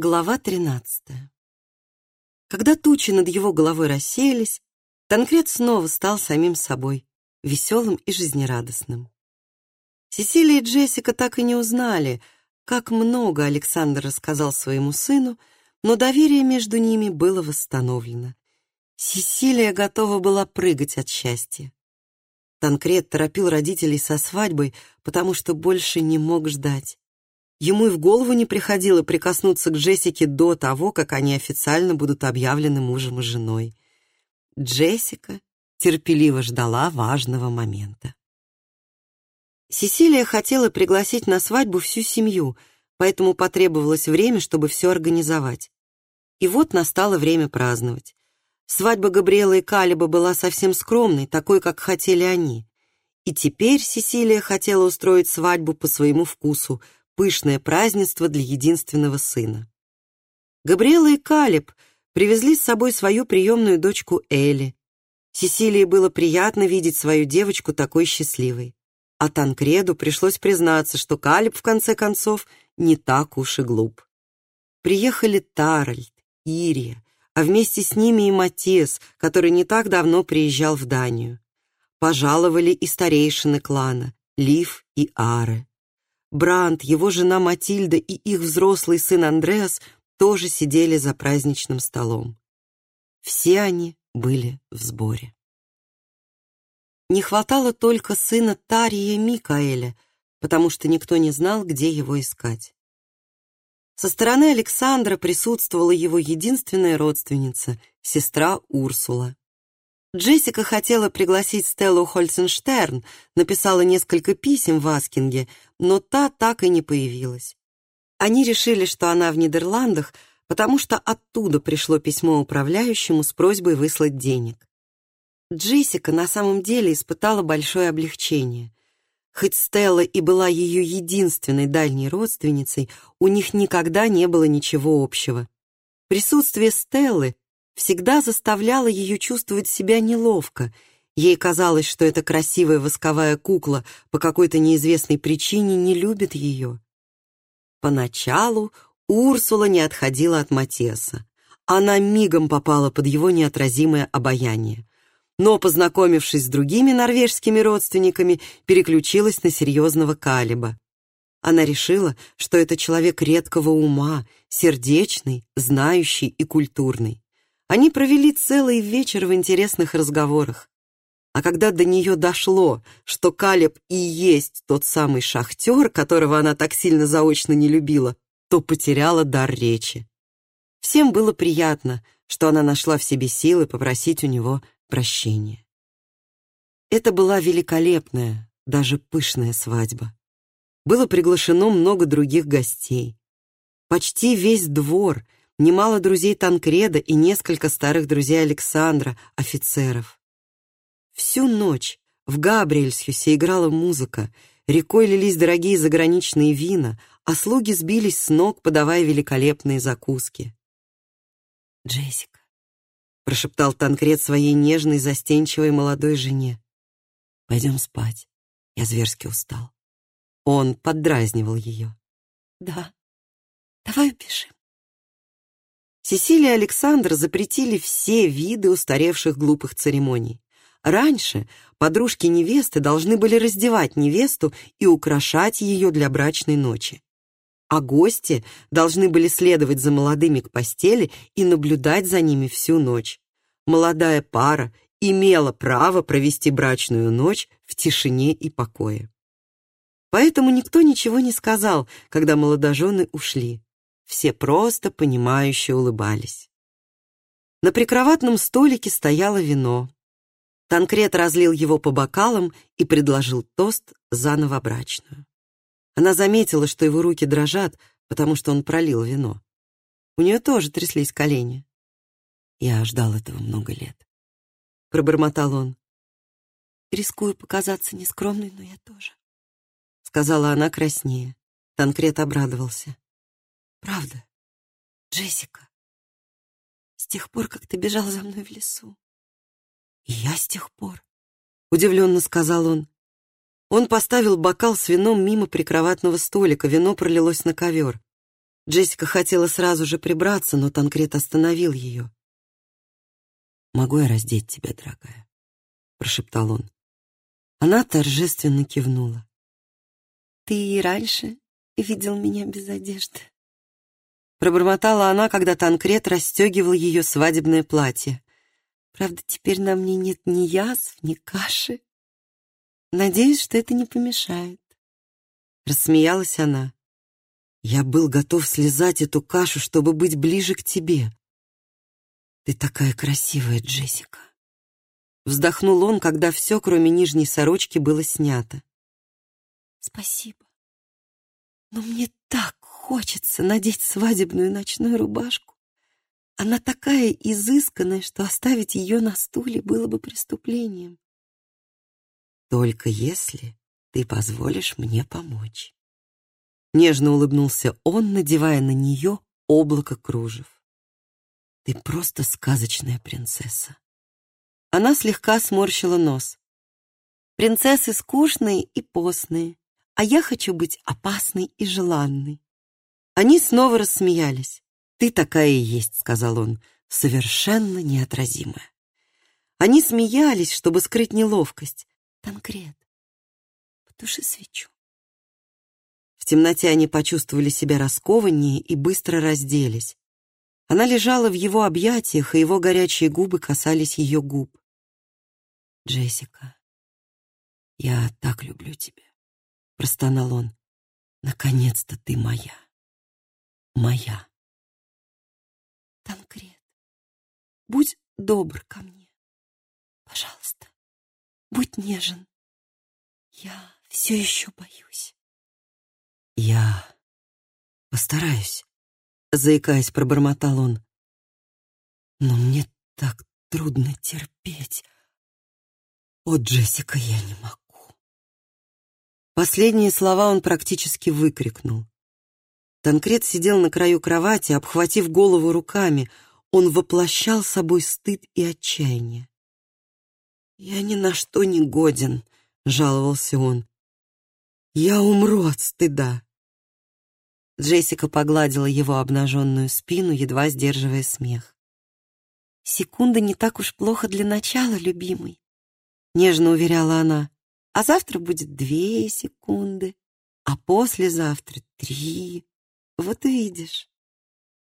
Глава 13. Когда тучи над его головой рассеялись, Танкрет снова стал самим собой, веселым и жизнерадостным. Сесилия и Джессика так и не узнали, как много Александр рассказал своему сыну, но доверие между ними было восстановлено. Сесилия готова была прыгать от счастья. Танкрет торопил родителей со свадьбой, потому что больше не мог ждать. Ему и в голову не приходило прикоснуться к Джессике до того, как они официально будут объявлены мужем и женой. Джессика терпеливо ждала важного момента. Сесилия хотела пригласить на свадьбу всю семью, поэтому потребовалось время, чтобы все организовать. И вот настало время праздновать. Свадьба Габриэла и Калиба была совсем скромной, такой, как хотели они. И теперь Сесилия хотела устроить свадьбу по своему вкусу — пышное празднество для единственного сына. Габриэла и Калиб привезли с собой свою приемную дочку Элли. Сесилии было приятно видеть свою девочку такой счастливой. А Танкреду пришлось признаться, что Калиб, в конце концов, не так уж и глуп. Приехали Таральд, Ирия, а вместе с ними и Матиас, который не так давно приезжал в Данию. Пожаловали и старейшины клана, Лив и Аре. Бранд, его жена Матильда и их взрослый сын Андреас тоже сидели за праздничным столом. Все они были в сборе. Не хватало только сына Тария Микаэля, потому что никто не знал, где его искать. Со стороны Александра присутствовала его единственная родственница, сестра Урсула. Джессика хотела пригласить Стеллу Хольценштерн, написала несколько писем в Аскинге, но та так и не появилась. Они решили, что она в Нидерландах, потому что оттуда пришло письмо управляющему с просьбой выслать денег. Джессика на самом деле испытала большое облегчение. Хоть Стелла и была ее единственной дальней родственницей, у них никогда не было ничего общего. Присутствие Стеллы всегда заставляла ее чувствовать себя неловко. Ей казалось, что эта красивая восковая кукла по какой-то неизвестной причине не любит ее. Поначалу Урсула не отходила от Матеса. Она мигом попала под его неотразимое обаяние. Но, познакомившись с другими норвежскими родственниками, переключилась на серьезного Калиба. Она решила, что это человек редкого ума, сердечный, знающий и культурный. Они провели целый вечер в интересных разговорах. А когда до нее дошло, что Калеб и есть тот самый шахтер, которого она так сильно заочно не любила, то потеряла дар речи. Всем было приятно, что она нашла в себе силы попросить у него прощения. Это была великолепная, даже пышная свадьба. Было приглашено много других гостей. Почти весь двор — немало друзей Танкреда и несколько старых друзей Александра, офицеров. Всю ночь в Габриэльсхюсе играла музыка, рекой лились дорогие заграничные вина, а слуги сбились с ног, подавая великолепные закуски. «Джессика», — прошептал Танкред своей нежной, застенчивой молодой жене, — «пойдем спать, я зверски устал». Он поддразнивал ее. «Да, давай убежим». Сесилия и Александр запретили все виды устаревших глупых церемоний. Раньше подружки невесты должны были раздевать невесту и украшать ее для брачной ночи. А гости должны были следовать за молодыми к постели и наблюдать за ними всю ночь. Молодая пара имела право провести брачную ночь в тишине и покое. Поэтому никто ничего не сказал, когда молодожены ушли. Все просто понимающе улыбались. На прикроватном столике стояло вино. Танкрет разлил его по бокалам и предложил тост за новобрачную. Она заметила, что его руки дрожат, потому что он пролил вино. У нее тоже тряслись колени. «Я ждал этого много лет», — пробормотал он. «Рискую показаться нескромной, но я тоже», — сказала она краснее. Танкрет обрадовался. Правда, Джессика. С тех пор, как ты бежал за мной в лесу. Я с тех пор, удивленно сказал он. Он поставил бокал с вином мимо прикроватного столика, вино пролилось на ковер. Джессика хотела сразу же прибраться, но Танкрет остановил ее. «Могу я раздеть тебя, дорогая?» — прошептал он. Она торжественно кивнула. «Ты и раньше видел меня без одежды?» Пробормотала она, когда Танкрет расстегивал ее свадебное платье. «Правда, теперь на мне нет ни язв, ни каши. Надеюсь, что это не помешает». Рассмеялась она. «Я был готов слезать эту кашу, чтобы быть ближе к тебе. Ты такая красивая, Джессика». Вздохнул он, когда все, кроме нижней сорочки, было снято. «Спасибо. Но мне так хочется надеть свадебную ночную рубашку. Она такая изысканная, что оставить ее на стуле было бы преступлением. Только если ты позволишь мне помочь. Нежно улыбнулся он, надевая на нее облако кружев. Ты просто сказочная принцесса. Она слегка сморщила нос. Принцессы скучные и постные, а я хочу быть опасной и желанной. Они снова рассмеялись. «Ты такая и есть», — сказал он, — «совершенно неотразимая». Они смеялись, чтобы скрыть неловкость. «Танкрет, потуши свечу». В темноте они почувствовали себя раскованнее и быстро разделись. Она лежала в его объятиях, и его горячие губы касались ее губ. «Джессика, я так люблю тебя», — простонал он. «Наконец-то ты моя» моя. Танкрет, будь добр ко мне. Пожалуйста, будь нежен. Я все еще боюсь. Я постараюсь, заикаясь, пробормотал он. Но мне так трудно терпеть. О, Джессика, я не могу. Последние слова он практически выкрикнул. Танкрет сидел на краю кровати, обхватив голову руками. Он воплощал собой стыд и отчаяние. «Я ни на что не годен», — жаловался он. «Я умру от стыда». Джессика погладила его обнаженную спину, едва сдерживая смех. «Секунда не так уж плохо для начала, любимый», — нежно уверяла она. «А завтра будет две секунды, а послезавтра три, вот увидишь.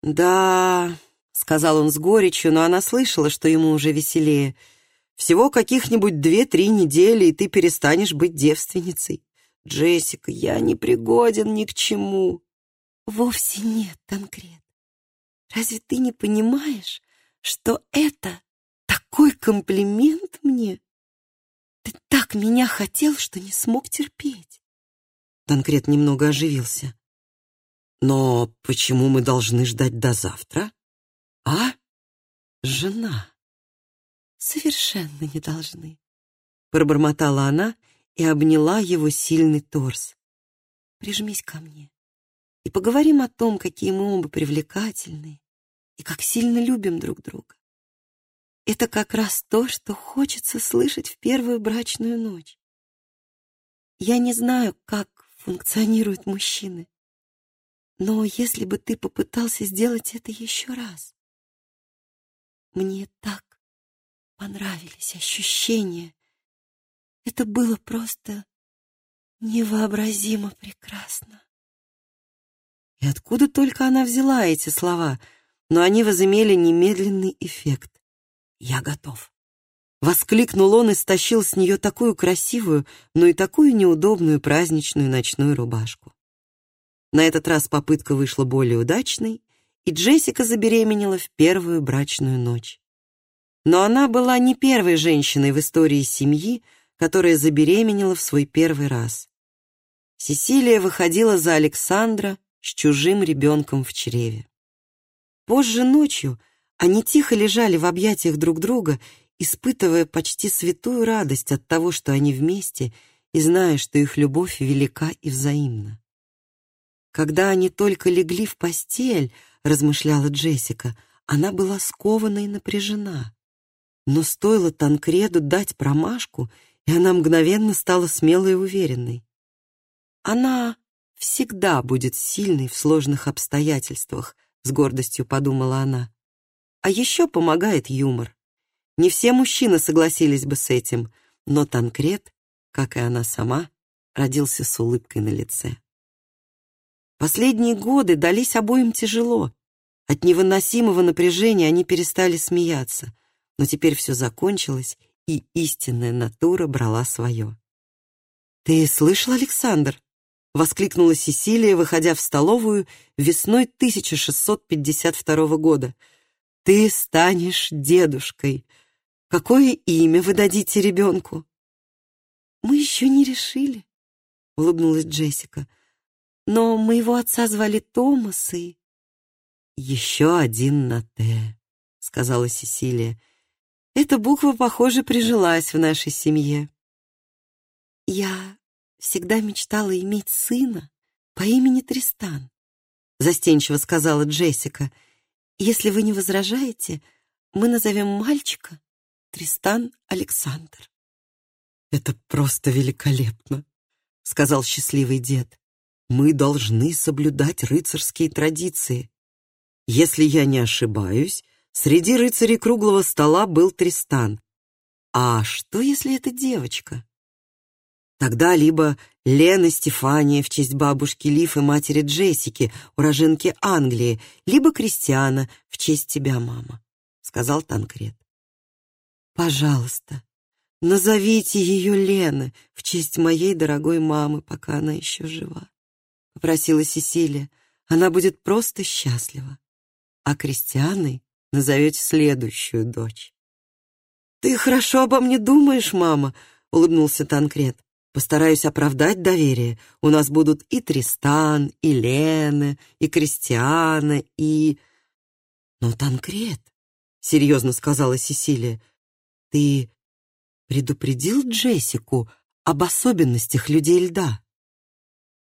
Да, сказал он с горечью, но она слышала, что ему уже веселее. Всего каких-нибудь две-три недели, и ты перестанешь быть девственницей. Джессика, я не пригоден ни к чему. Вовсе нет, Танкрет. Разве ты не понимаешь, что это такой комплимент мне? Ты так меня хотел, что не смог терпеть. Танкрет немного оживился. Но почему мы должны ждать до завтра? А? Жена. Совершенно не должны. Пробормотала она и обняла его сильный торс. Прижмись ко мне и поговорим о том, какие мы оба привлекательные и как сильно любим друг друга. Это как раз то, что хочется слышать в первую брачную ночь. Я не знаю, как функционируют мужчины. Но если бы ты попытался сделать это еще раз... Мне так понравились ощущения. Это было просто невообразимо прекрасно. И откуда только она взяла эти слова, но они возымели немедленный эффект. «Я готов». Воскликнул он и стащил с нее такую красивую, но и такую неудобную праздничную ночную рубашку. На этот раз попытка вышла более удачной, и Джессика забеременела в первую брачную ночь. Но она была не первой женщиной в истории семьи, которая забеременела в свой первый раз. Сесилия выходила за Александра с чужим ребенком в чреве. Позже ночью они тихо лежали в объятиях друг друга, испытывая почти святую радость от того, что они вместе, и зная, что их любовь велика и взаимна. Когда они только легли в постель, размышляла Джессика, она была скована и напряжена. Но стоило Танкреду дать промашку, и она мгновенно стала смелой и уверенной. Она всегда будет сильной в сложных обстоятельствах, с гордостью подумала она. А еще помогает юмор. Не все мужчины согласились бы с этим, но Танкрет, как и она сама, родился с улыбкой на лице. Последние годы дались обоим тяжело. От невыносимого напряжения они перестали смеяться, но теперь все закончилось, и истинная натура брала свое. «Ты слышал, Александр?» — воскликнула Сесилия, выходя в столовую весной 1652 года. «Ты станешь дедушкой. Какое имя вы дадите ребенку?» «Мы еще не решили», — улыбнулась Джессика. «Но моего отца звали Томас и...» «Еще один на «Т», — сказала Сесилия. «Эта буква, похоже, прижилась в нашей семье». «Я всегда мечтала иметь сына по имени Тристан», — застенчиво сказала Джессика. «Если вы не возражаете, мы назовем мальчика Тристан Александр». «Это просто великолепно», — сказал счастливый дед. «Мы должны соблюдать рыцарские традиции. Если я не ошибаюсь, среди рыцарей круглого стола был Тристан. А что, если это девочка?» Тогда либо Лена Стефания в честь бабушки Лив и матери Джессики, уроженки Англии, либо Кристиана в честь тебя, мама, — сказал Танкрет. Пожалуйста, назовите ее Лена в честь моей дорогой мамы, пока она еще жива, — попросила Сесилия. Она будет просто счастлива. А Кристианой назовете следующую дочь. «Ты хорошо обо мне думаешь, мама», — улыбнулся Танкрет. Постараюсь оправдать доверие. У нас будут и Тристан, и Лена, и Кристиана, и... Но Танкрет, — серьезно сказала Сесилия, — ты предупредил Джессику об особенностях людей льда?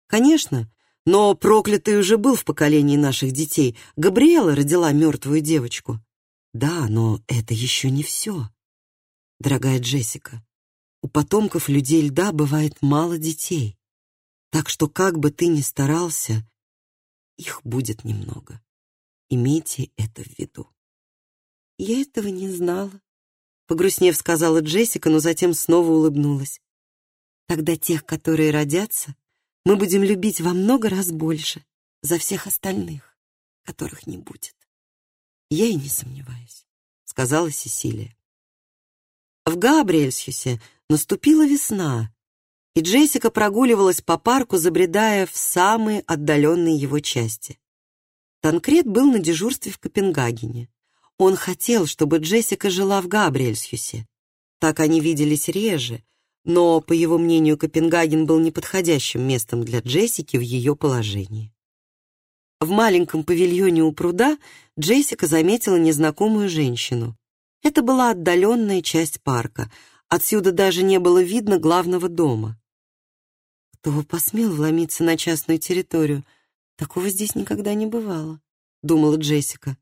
Конечно, но проклятый уже был в поколении наших детей. Габриэла родила мертвую девочку. Да, но это еще не все. Дорогая Джессика, у потомков людей льда бывает мало детей. Так что как бы ты ни старался, их будет немного. Имейте это в виду. Я этого не знала, погрустнев сказала Джессика, но затем снова улыбнулась. Тогда тех, которые родятся, мы будем любить во много раз больше за всех остальных, которых не будет. Я и не сомневаюсь, сказала Сесилия. В Габриэльсхюсе наступила весна, и Джессика прогуливалась по парку, забредая в самые отдаленные его части. Танкрет был на дежурстве в Копенгагене. Он хотел, чтобы Джессика жила в Габриэльсхюсе. Так они виделись реже, но, по его мнению, Копенгаген был неподходящим местом для Джессики в ее положении. В маленьком павильоне у пруда Джессика заметила незнакомую женщину. Это была отдаленная часть парка. Отсюда даже не было видно главного дома. Кто посмел вломиться на частную территорию? Такого здесь никогда не бывало, думала Джессика.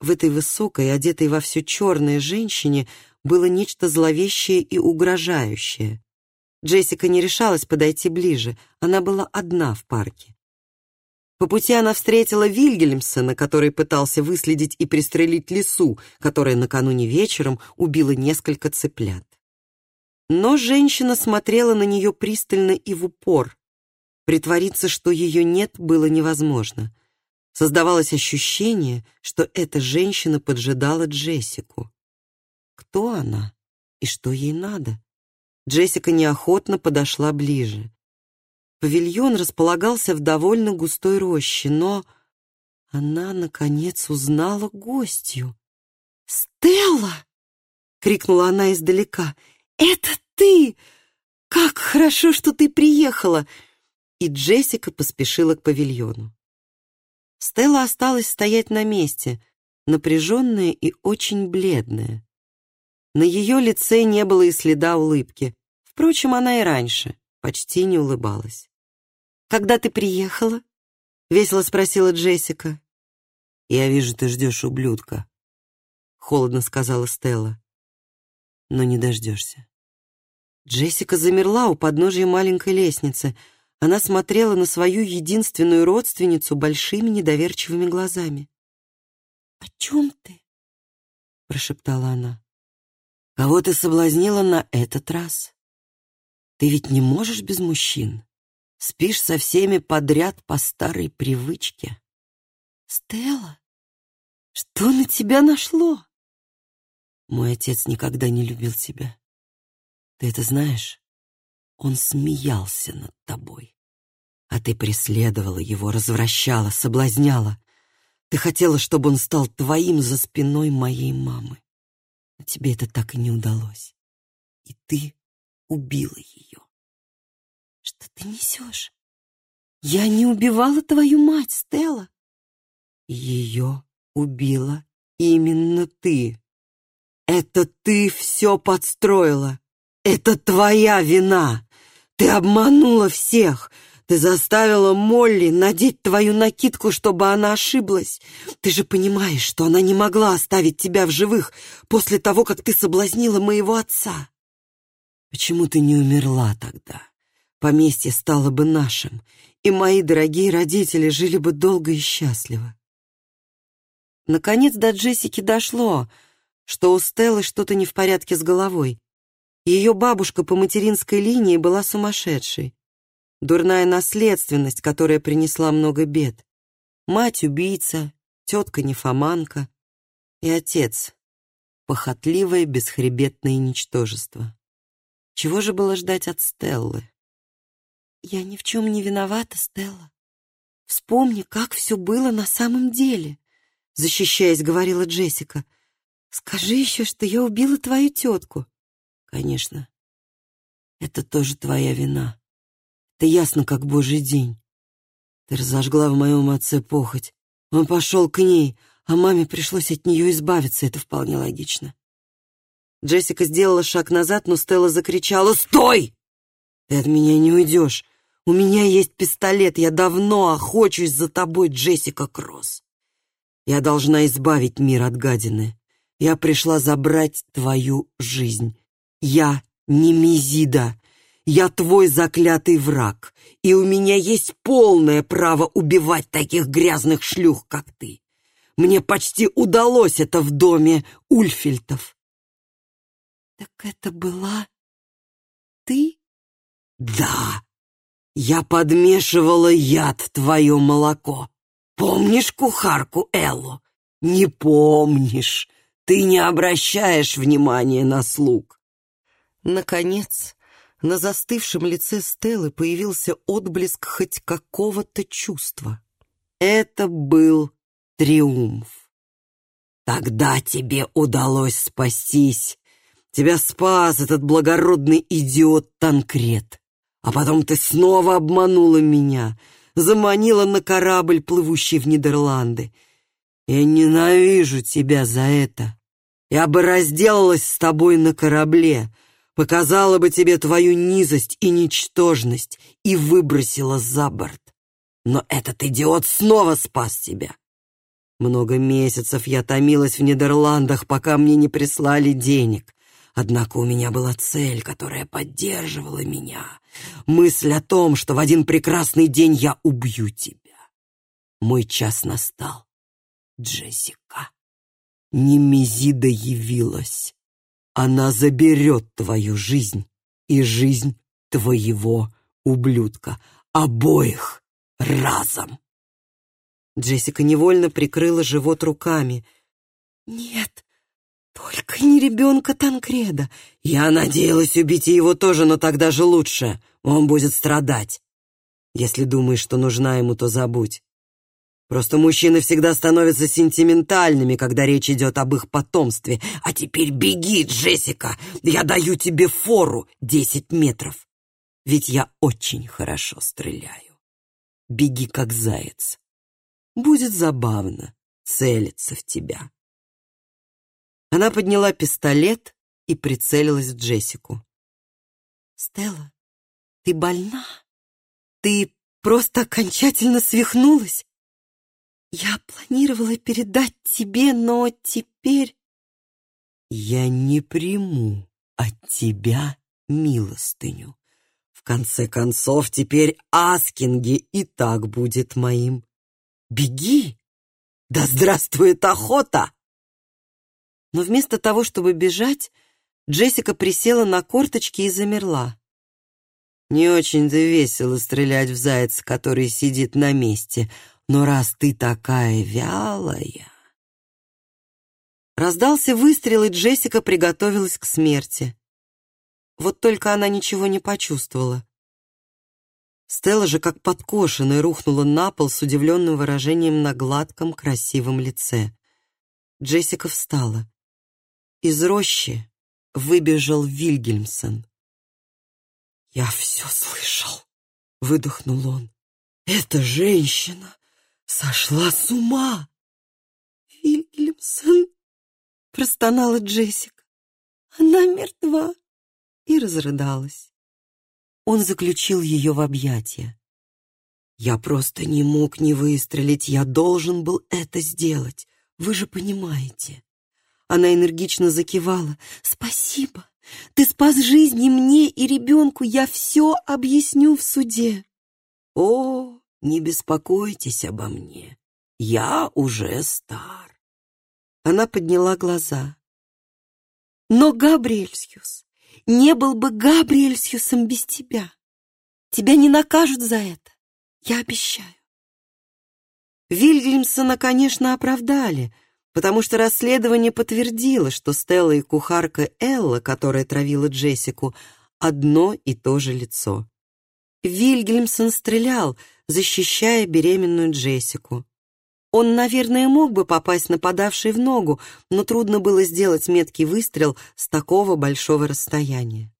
В этой высокой, одетой во все черное женщине было нечто зловещее и угрожающее. Джессика не решалась подойти ближе, она была одна в парке. По пути она встретила Вильгельмсона, который пытался выследить и пристрелить лису, которая накануне вечером убила несколько цыплят. Но женщина смотрела на нее пристально и в упор. Притвориться, что ее нет, было невозможно. Создавалось ощущение, что эта женщина поджидала Джессику. Кто она и что ей надо? Джессика неохотно подошла ближе. Павильон располагался в довольно густой роще, но она, наконец, узнала гостью. «Стелла!» — крикнула она издалека. «Это ты! Как хорошо, что ты приехала!» И Джессика поспешила к павильону. Стелла осталась стоять на месте, напряженная и очень бледная. На ее лице не было и следа улыбки. Впрочем, она и раньше почти не улыбалась. «Когда ты приехала?» — весело спросила Джессика. «Я вижу, ты ждешь ублюдка», — холодно сказала Стелла. «Но не дождешься». Джессика замерла у подножия маленькой лестницы. Она смотрела на свою единственную родственницу большими недоверчивыми глазами. «О чем ты?» — прошептала она. «Кого ты соблазнила на этот раз? Ты ведь не можешь без мужчин. Спишь со всеми подряд по старой привычке». «Стелла, что на тебя нашло?» «Мой отец никогда не любил тебя. Ты это знаешь?» Он смеялся над тобой. А ты преследовала его, развращала, соблазняла. Ты хотела, чтобы он стал твоим за спиной моей мамы. Но тебе это так и не удалось. И ты убила ее. Что ты несешь? Я не убивала твою мать, Стелла. Ее убила именно ты. Это ты все подстроила. Это твоя вина. Ты обманула всех. Ты заставила Молли надеть твою накидку, чтобы она ошиблась. Ты же понимаешь, что она не могла оставить тебя в живых после того, как ты соблазнила моего отца. Почему ты не умерла тогда? Поместье стало бы нашим, и мои дорогие родители жили бы долго и счастливо. Наконец до Джессики дошло, что у Стеллы что-то не в порядке с головой. Ее бабушка по материнской линии была сумасшедшей. Дурная наследственность, которая принесла много бед. Мать — убийца, тетка — нефоманка. И отец — похотливое, бесхребетное ничтожество. Чего же было ждать от Стеллы? «Я ни в чем не виновата, Стелла. Вспомни, как все было на самом деле», — защищаясь, говорила Джессика. «Скажи еще, что я убила твою тетку». Конечно. Это тоже твоя вина. Это ясно, как божий день. Ты разожгла в моем отце похоть. Он пошел к ней, а маме пришлось от нее избавиться. Это вполне логично. Джессика сделала шаг назад, но Стелла закричала «Стой! Ты от меня не уйдешь. У меня есть пистолет. Я давно охочусь за тобой, Джессика Кросс. Я должна избавить мир от гадины. Я пришла забрать твою жизнь. Я не Мизида. Я твой заклятый враг, и у меня есть полное право убивать таких грязных шлюх, как ты. Мне почти удалось это в доме Ульфильтов. Так это была ты? Да. Я подмешивала яд в твое молоко. Помнишь кухарку Эллу? Не помнишь. Ты не обращаешь внимания на слуг. Наконец, на застывшем лице Стеллы появился отблеск хоть какого-то чувства. Это был триумф. Тогда тебе удалось спастись. Тебя спас этот благородный идиот Танкрет. А потом ты снова обманула меня, заманила на корабль, плывущий в Нидерланды. Я ненавижу тебя за это. Я бы разделалась с тобой на корабле, показала бы тебе твою низость и ничтожность и выбросила за борт. Но этот идиот снова спас тебя. Много месяцев я томилась в Нидерландах, пока мне не прислали денег. Однако у меня была цель, которая поддерживала меня. Мысль о том, что в один прекрасный день я убью тебя. Мой час настал. Джессика. Немезида явилась. Она заберет твою жизнь и жизнь твоего ублюдка. Обоих разом. Джессика невольно прикрыла живот руками. «Нет, только не ребенка Танкреда. Я надеялась убить его тоже, но тогда же лучше. Он будет страдать. Если думаешь, что нужна ему, то забудь. Просто мужчины всегда становятся сентиментальными, когда речь идет об их потомстве. А теперь беги, Джессика, я даю тебе фору десять метров. Ведь я очень хорошо стреляю. Беги, как заяц. Будет забавно целиться в тебя. Она подняла пистолет и прицелилась в Джессику. «Стелла, ты больна? Ты просто окончательно свихнулась?» Я планировала передать тебе, но теперь... Я не приму от тебя милостыню. В конце концов, теперь Аскинги и так будет моим. Беги! Да здравствует охота!» Но вместо того, чтобы бежать, Джессика присела на корточки и замерла. «Не очень-то весело стрелять в зайца, который сидит на месте, но раз ты такая вялая...» Раздался выстрел, и Джессика приготовилась к смерти. Вот только она ничего не почувствовала. Стелла же, как подкошенная, рухнула на пол с удивленным выражением на гладком, красивом лице. Джессика встала. Из рощи выбежал Вильгельмсон. «Я все слышал», — выдохнул он. «Эта женщина сошла с ума!» «Вильгельмсон!» — простонала Джессика. «Она мертва!» и разрыдалась. Он заключил ее в объятия. «Я просто не мог не выстрелить, я должен был это сделать, вы же понимаете». Она энергично закивала. «Спасибо! Ты спас жизни мне и ребенку, я все объясню в суде». «О, не беспокойтесь обо мне, я уже стар». Она подняла глаза. «Но, Габриэльсиус, не был бы Габриэльсиусом без тебя. Тебя не накажут за это, я обещаю». Вильгельмсона, конечно, оправдали — потому что расследование подтвердило, что Стелла и кухарка Элла, которая травила Джессику, одно и то же лицо. Вильгельмсон стрелял, защищая беременную Джессику. Он, наверное, мог бы попасть нападавшей в ногу, но трудно было сделать меткий выстрел с такого большого расстояния.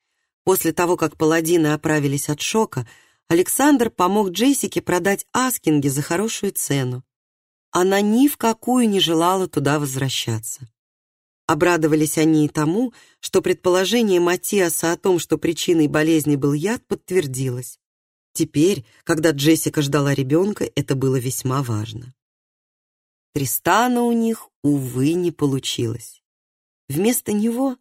После того, как паладины оправились от шока, Александр помог Джессике продать Аскинги за хорошую цену. Она ни в какую не желала туда возвращаться. Обрадовались они и тому, что предположение Матиаса о том, что причиной болезни был яд, подтвердилось. Теперь, когда Джессика ждала ребенка, это было весьма важно. Тристана у них, увы, не получилось. Вместо него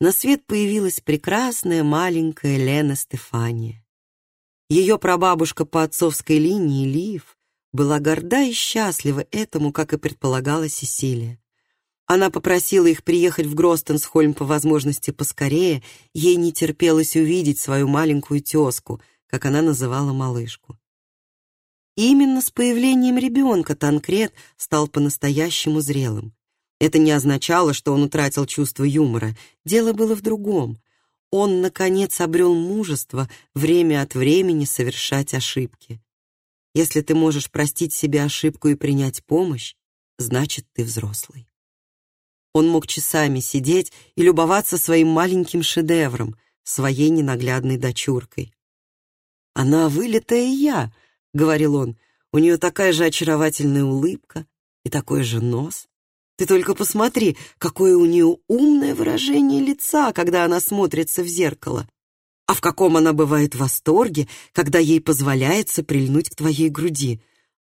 на свет появилась прекрасная маленькая Лена Стефания. Ее прабабушка по отцовской линии, Лив, была горда и счастлива этому, как и предполагала Сесилия. Она попросила их приехать в Гростенсхольм по возможности поскорее, ей не терпелось увидеть свою маленькую тезку, как она называла малышку. Именно с появлением ребенка Танкрет стал по-настоящему зрелым. Это не означало, что он утратил чувство юмора. Дело было в другом. Он, наконец, обрел мужество время от времени совершать ошибки. Если ты можешь простить себе ошибку и принять помощь, значит, ты взрослый. Он мог часами сидеть и любоваться своим маленьким шедевром, своей ненаглядной дочуркой. «Она вылитая я», — говорил он, — «у нее такая же очаровательная улыбка и такой же нос. Ты только посмотри, какое у нее умное выражение лица, когда она смотрится в зеркало а в каком она бывает в восторге, когда ей позволяется прильнуть к твоей груди.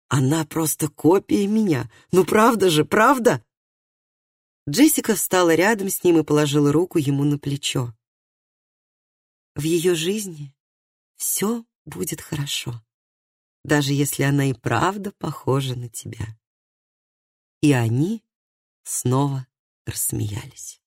Она просто копия меня. Ну правда же, правда?» Джессика встала рядом с ним и положила руку ему на плечо. «В ее жизни все будет хорошо, даже если она и правда похожа на тебя». И они снова рассмеялись.